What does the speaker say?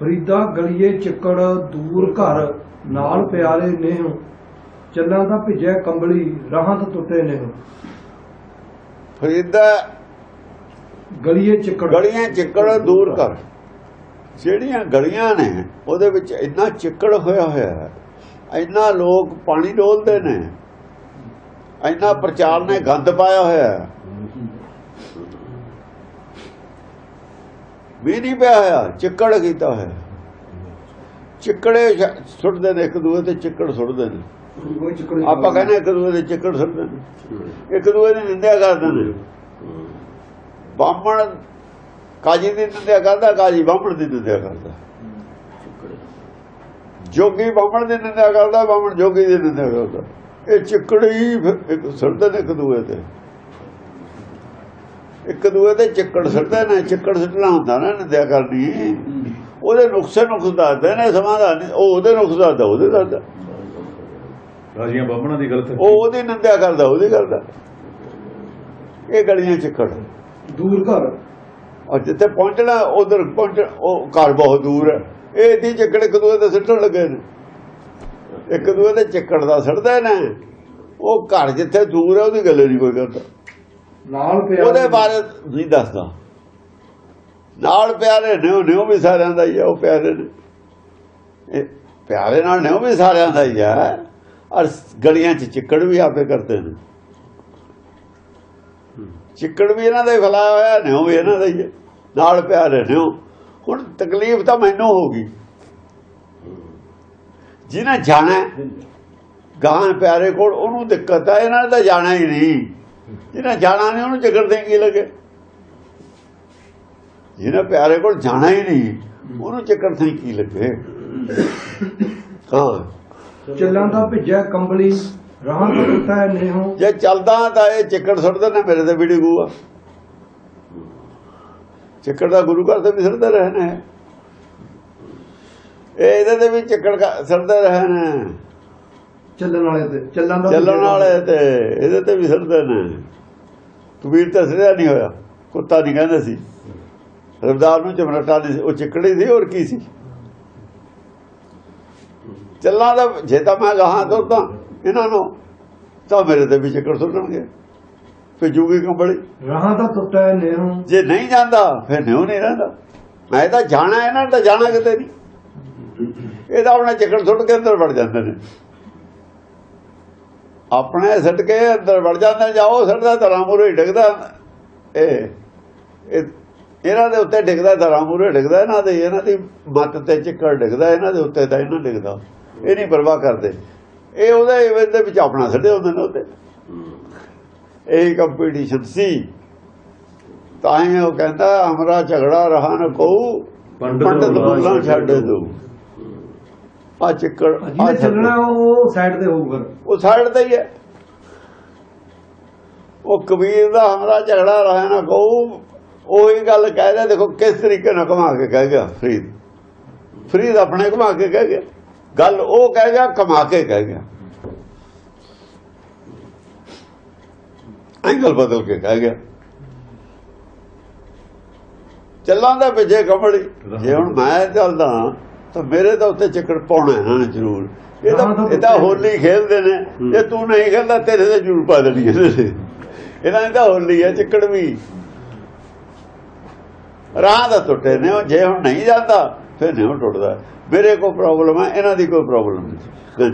ਫਰੀਦਾ ਗਲੀਏ ਚਿੱਕੜ ਦੂਰ ਘਰ ਨਾਲ ਪਿਆਰੇ ਨੇਹ। ਚੱਲਾਂ ਤਾਂ ਭਿੱਜੇ ਕੰਬਲੀ ਰਾਹਾਂ ਤੋਂ ਟੁੱਟੇ ਨੇਹ। ਫਰੀਦਾ ਗਲੀਏ ਚਿੱਕੜ ਗਲੀਆਂ ਚਿੱਕੜ ਦੂਰ ਕਰ ਜਿਹੜੀਆਂ ਗਲੀਆਂ ਨੇ ਉਹਦੇ ਵਿੱਚ ਇੰਨਾ ਚਿੱਕੜ ਹੋਇਆ ਹੋਇਆ ਹੈ ਇੰਨਾ ਲੋਕ ਪਾਣੀ ਡੋਲਦੇ ਨੇ ਇੰਨਾ ਪ੍ਰਚਾਰ ਨੇ ਗੰਦ ਪਾਇਆ ਹੋਇਆ ਹੈ। ਵੀ ਨਹੀਂ ਪਿਆ ਹੋਇਆ ਚਿੱਕੜ ਕੀਤਾ ਹੋਇਆ। ਚਿੱਕੜੇ ਸੁੱਟਦੇ ਨੇ ਇੱਕ ਦੂਏ ਤੇ ਚਿੱਕੜ ਸੁੱਟਦੇ ਨੇ। ਆਪਾਂ ਕਹਿੰਦੇ ਇੱਕ ਦੂਏ ਦੇ ਚਿੱਕੜ ਸੁੱਟਦੇ ਨੇ। ਇੱਕ ਦੂਏ ਦੀ ਨਿੰਦਿਆ ਕਰਦੇ ਨੇ। ਬਾਹਮਣ ਕਾਜੀ ਦੀ ਨਿੰਦਿਆ ਕਰਦਾ ਕਾਜੀ ਬਾਹਮਣ ਦੀ ਨਿੰਦਿਆ ਕਰਦਾ। ਜੋਗੀ ਬਾਹਮਣ ਦੀ ਨਿੰਦਿਆ ਕਰਦਾ ਬਾਹਮਣ ਜੋਗੀ ਦੀ ਨਿੰਦਿਆ ਕਰਦਾ। ਇਹ ਚਿੱਕੜੀ ਇੱਕ ਸੁੱਟਦੇ ਨੇ ਇੱਕ ਦੂਏ ਤੇ। ਇੱਕ ਦੂਏ ਤੇ ਚਿੱਕੜ ਸੁੱਟਦੇ ਨੇ ਚਿੱਕੜ ਸੁੱਟਣਾ ਹੁੰਦਾ ਨਾ ਨਿੰਦਿਆ ਕਰਨੀ ਉਹਦੇ ਨੁਕਸੇ ਨੁਕਸ ਦੱਸਦੇ ਨੇ ਸਮਾਧਾਨ ਉਹ ਉਹਦੇ ਨੁਕਸ ਦੱਸਦਾ ਉਹਦੇ ਦੱਸਦਾ। ਰਾਜੀਆਂ ਬਾਬਣਾ ਦੀ ਗਲਤ ਉਹ ਉਹਦੀ ਨਿੰਦਿਆ ਕਰਦਾ ਉਹਦੀ ਕਰਦਾ। ਇਹ ਗਲੀਆਂ ਚਿੱਕੜ। ਦੂਰ ਘਰ। ਔਰ ਜਿੱਥੇ ਪਹੁੰਚਣਾ ਉਧਰ ਪਹੁੰਚ ਉਹ ਘਰ ਬਹੁਤ ਦੂਰ ਹੈ। ਇਹ ਇੱਥੇ ਚੱਕੜ ਇੱਕ ਦੂਏ ਦੇ ਸਿੱਟਣ ਲੱਗੇ ਨੇ। ਇੱਕ ਦੂਏ ਦੇ ਚੱਕੜ ਦਾ ਸਿੱਟਦੇ ਨੇ। ਉਹ ਘਰ ਜਿੱਥੇ ਦੂਰ ਹੈ ਉਹਦੀ ਗੱਲ ਨਹੀਂ ਕੋਈ ਕਰਦਾ। ਨਾਲ ਪਿਆਰੇ ਉਹਦੇ ਬਾਰੇ ਨਹੀਂ ਦੱਸਦਾ। ਨਾਲ ਪਿਆਰੇ ਨੇ ਉਹ ਨਿਉ ਵੀ ਸਾਰਿਆਂ ਦਾ ਹੀ ਹੈ ਉਹ ਪਿਆਰੇ ਨੇ। ਇਹ ਪਿਆਰੇ ਨਾਲ ਨਿਉ ਵੀ ਸਾਰਿਆਂ ਦਾ ਹੀ ਹੈ ਔਰ ਗਲੀਆਂ 'ਚ ਚਿੱਕੜ ਵੀ ਆਪੇ ਕਰਦੇ ਨੇ। ਚਿੱਕੜ ਵੀ ਇਹਨਾਂ ਦਾ ਹੀ ਫਲਾਇਆ ਹੋਇਆ ਨਿਉ ਵੀ ਇਹਨਾਂ ਦਾ ਹੀ ਹੈ। ਨਾਲ ਪਿਆਰੇ ਨਿਉ ਹੁਣ ਤਕਲੀਫ ਤਾਂ ਮੈਨੂੰ ਹੋ ਗਈ। ਜਿਹਨੇ ਜਾਣਾ ਗਾਹਾਂ ਪਿਆਰੇ ਕੋਲ ਉਹਨੂੰ ਦਿੱਕਤ ਹੈ ਇਹਨਾਂ ਤਾਂ ਜਾਣਾ ਹੀ ਨਹੀਂ। ਜਿਹਨੇ ਜਾਣਾ ਨਹੀਂ ਉਹਨੂੰ ਚੱਕਰ ਦੇ ਕੀ ਲੱਗੇ। ਜਿਹਨੇ ਪਿਆਰੇ ਕੋਲ ਜਾਣਾ ਹੀ ਨਹੀਂ ਉਹਨੂੰ ਚੱਕਰ ਤੇ ਕੀ ਲੱਗੇ? ਹਾਂ। ਚੱਲਾਂ ਤਾਂ ਭਿੱਜੇ ਕੰਬਲੀ ਰਾਹਾਂ ਤੋਂ ਟੁੱਟੇ ਨੇਹ। ਜੇ ਚੱਲਦਾ ਤਾਂ ਇਹ ਚੱਕਰ ਸੁੱਟਦੇ ਨੇ ਮੇਰੇ ਤੇ ਵੀ ਡਿੱਗੂਗਾ ਚੱਕਰ ਦਾ ਗੁਰੂ ਘਰ ਤੇ ਵੀ ਸੁੱਟਦੇ ਰਹੇ ਨੇ। ਇਹ ਇਹਦੇ ਤੇ ਵੀ ਚੱਕਰ ਕ- ਸੁੱਟਦੇ ਰਹੇ ਨੇ। ਚੱਲਣ ਵਾਲੇ ਤੇ ਚੱਲਾਂ ਦਾ ਚੱਲਣ ਵਾਲੇ ਤੇ ਇਹਦੇ ਤੇ ਵੀ ਸੁੱਟਦੇ ਨੇ। ਕਬੀਰ ਤਾਂ ਸਿਰਿਆ ਨਹੀਂ ਹੋਇਆ ਕੁੱਤਾ ਨਹੀਂ ਕਹਿੰਦੇ ਸੀ। ਰਬਦਾਰ ਨੂੰ ਚਮਰਟਾ ਨਹੀਂ ਉਹ ਚਿੱਕੜੀ ਸੀ ਹੋਰ ਕੀ ਸੀ? ਚੱਲਾਂ ਦਾ ਜੇ ਤਾਂ ਮੈਂ ਗਾਹਾਂ ਤੁਰਦਾ ਇਹਨਾਂ ਨੂੰ ਤਾਂ ਮੇਰੇ ਤੇ ਵੀ ਚੱਕਰ ਸੁੱਟਣਗੇ। ਫਿਰ ਜੂਗੀ ਕੰਬਲੀ ਰਾਹਾਂ ਤਾਂ ਟੁੱਟੇ ਨੇਹ ਜੇ ਨਹੀਂ ਜਾਂਦਾ ਫਿਰ ਨਿਉ ਨਹੀਂ ਰਹਿੰਦਾ। ਮੈਂ ਤਾਂ ਜਾਣਾ ਇਹਨਾਂ ਨੇ ਤਾਂ ਜਾਣਾ ਕਿਤੇ ਨਹੀਂ। ਇਹ ਤਾਂ ਆਪਣੇ ਚੱਕਰ ਸੁੱਟ ਕੇ ਅੰਦਰ ਵੜ ਜਾਂਦੇ ਨੇ। ਆਪਣੇ ਸੱਟ ਕੇ ਅੰਦਰ ਵੜ ਜਾਂਦੇ ਜਾਓ ਸੱਟਦਾ ਧਰਾਂ ਮੂਰੇ ਡਿੱਗਦਾ। ਇਹ ਇਹ- ਇਹਨਾਂ ਦੇ ਉੱਤੇ ਡਿੱਗਦਾ ਧਰਾਂ ਮੂਰੇ ਡਿੱਗਦਾ ਇਹਨਾਂ ਦੇ ਇਹਨਾਂ ਦੀ ਮੱਤ ਤੇ ਚੱਕਰ ਡਿੱਗਦਾ ਇਹਨਾਂ ਦੇ ਉੱਤੇ ਤਾਂ ਇਹਨਾਂ ਡਿੱਗਦਾ। ਇਹ ਨਹੀਂ ਪਰਵਾਹ ਕਰਦੇ। ਇਹ ਉਹਦੇ ਇਹਦੇ ਵਿੱਚ ਆਪਣਾ ਸੱਟੇ ਹੁੰਦੇ ਨੇ ਉੱਤੇ ਇਹ ਕੰਪੀਟੀਸ਼ਨ ਸੀ। ਤਾਂ ਹੀ ਉਹ ਕਹਿੰਦਾ ਹਮਰਾ ਝਗੜਾ ਰਹਾ ਨ ਕੋ ਪੰਡਤ ਬੋਲਾ ਛੱਡ ਦੋ। ਆ ਚੱਕਰ ਜਿਹਨੇ ਚੱਲਣਾ ਉਹ ਸਾਈਡ ਤੇ ਹੋਊਗਾ। ਉਹ ਸਾਈਡ ਤੇ ਹੀ ਹੈ। ਉਹ ਕਬੀਰ ਦਾ ਹਮਰਾ ਝਗੜਾ ਰਹਾ ਨਾ ਕੋ ਉਹੀ ਗੱਲ ਕਹਿ ਰਿਹਾ ਦੇਖੋ ਕਿਸ ਤਰੀਕੇ ਨਾਲ ਘੁਮਾ ਕੇ ਕਹਿ ਗਿਆ ਫਰੀਦ। ਫਰੀਦ ਆਪਣੇ ਘੁਮਾ ਕੇ ਕਹਿ ਗਿਆ। ਗੱਲ ਉਹ ਕਹਿ ਗਿਆ ਕਮਾ ਕੇ ਕਹਿ ਗਿਆ। ਐਂਗਲ ਬਦਲ ਕੇ ਕਹਿ ਗਿਆ। ਚੱਲਾਂ ਦਾ ਪਿੱਛੇ ਕਮੜੀ ਜੇ ਹੁਣ ਮੈਂ ਚੱਲਦਾ ਤਾਂ ਮੇਰੇ ਤਾਂ ਉੱਤੇ ਚੱਕਰ ਪਾਉਣਾ ਇਹਨਾਂ ਨੇ ਜ਼ਰੂਰ। ਇਹ ਤਾਂ ਇਹ ਤਾਂ ਹੋਲੀ ਖੇਲਦੇ ਨੇ। ਜੇ ਤੂੰ ਨਹੀਂ ਖੇਲਦਾ ਤੇਰੇ ਤੇ ਜ਼ਰੂਰ ਪਾ ਦੇਣੀ ਇਹਨਾਂ ਨੇ ਤਾਂ ਹੋਲੀ ਹੈ ਚੱਕੜ ਵੀ। ਰਾਹ ਦਾ ਟੁੱਟੇ ਨੇ ਉਹ ਜੇ ਹੁਣ ਨਹੀਂ ਜਾਂਦਾ ਫਿਰ ਨਹੀਂ ਟੁੱਟਦਾ। ਮੇਰੇ ਕੋਈ ਪ੍ਰੋਬਲਮ ਹੈ ਇਹਨਾਂ ਦੀ ਕੋਈ ਪ੍ਰੋਬਲਮ ਨਹੀਂ।